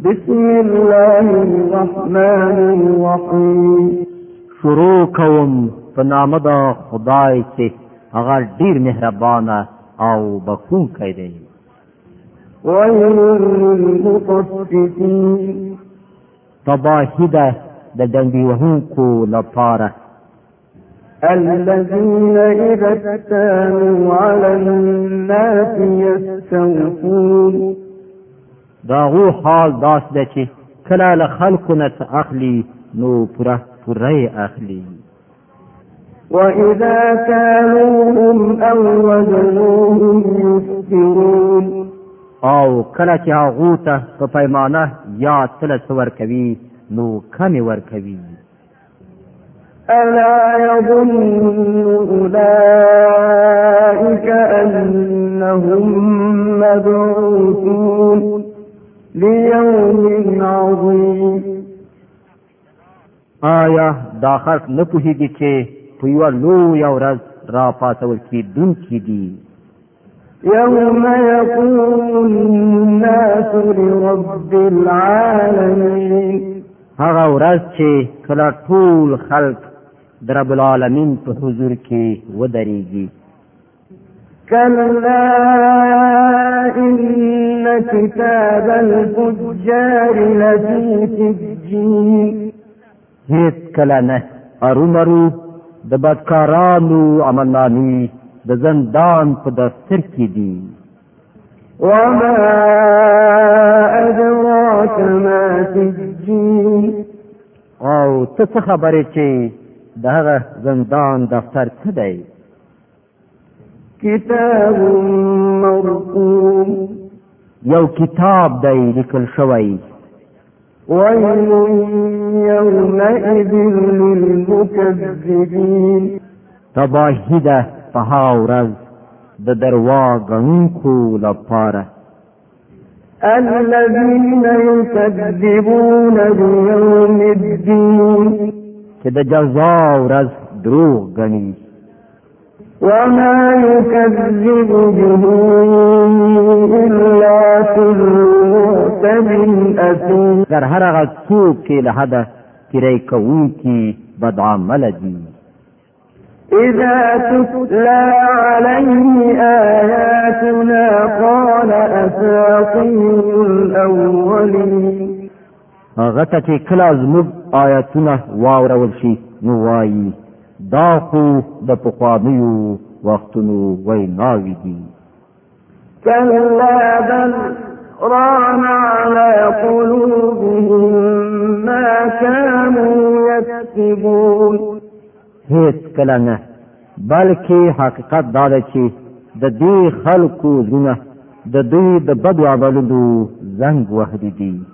بسم الله الرحمن الرحیم شروع کوم په نام د خدای چې هغه ډیر مهربان او بخښونکی دی ويل للمطففين تباهی ده د دنګي وهونکو لپاره الذين إذا اكتانوا على الناس يستوفون دا غو حال داس ده چې کله له خلکو نه اخلي نو پوره پوره اخلي وإذا كانوهم أو وزنوهم يسجرون او کله چې هغه ته په پیمانه یا تل څور کوي نو کمی ور کوي الا يظن اولئك انهم لیوم عظیم آیا دا خلق نه پوهیږي چې په یو لوی ورځ را پاتول کې دن کې دي يوم يقوم الناس لرب العالمين هغه ورځ چې کله ټول خلق در رب العالمین په حضور کې ودرېږي كلا إن كتاب الفجار لفي سجين هیڅ کله نه ارومرو د بدکارانو عملنامې د زندان په دفتر کې دي وما ادراك ما سجين او ته خبرې چې دغه زندان دفتر څه دی کتاب مرقوم یو کتاب دی لیکل شوی ويل يومئذ للمكذبين تباهی ده په هاورز د درواغونکو لپاره الذين يكذبون بيوم الدين چې د جزا ورځ دروغ ګڼي وما يكذب به إلا كل مؤتم أثيم در هر هغه څوک چې له حدا تیرې کوونکی بد عمل دي إذا تتلى عليه آياتنا قال أساطير الأولين هغه ته چې کله زموږ آیاتونه واورول شي نو وایي دا خو د پخوانیو وختونو ویناوی دي كلا بل ران على قلوبهم ما كانوا يكسبون هیڅ کله نه بلکې حقیقت دا ده چې د دې خلکو زونه د دوی د بدو عملونو زنګ وهدي دي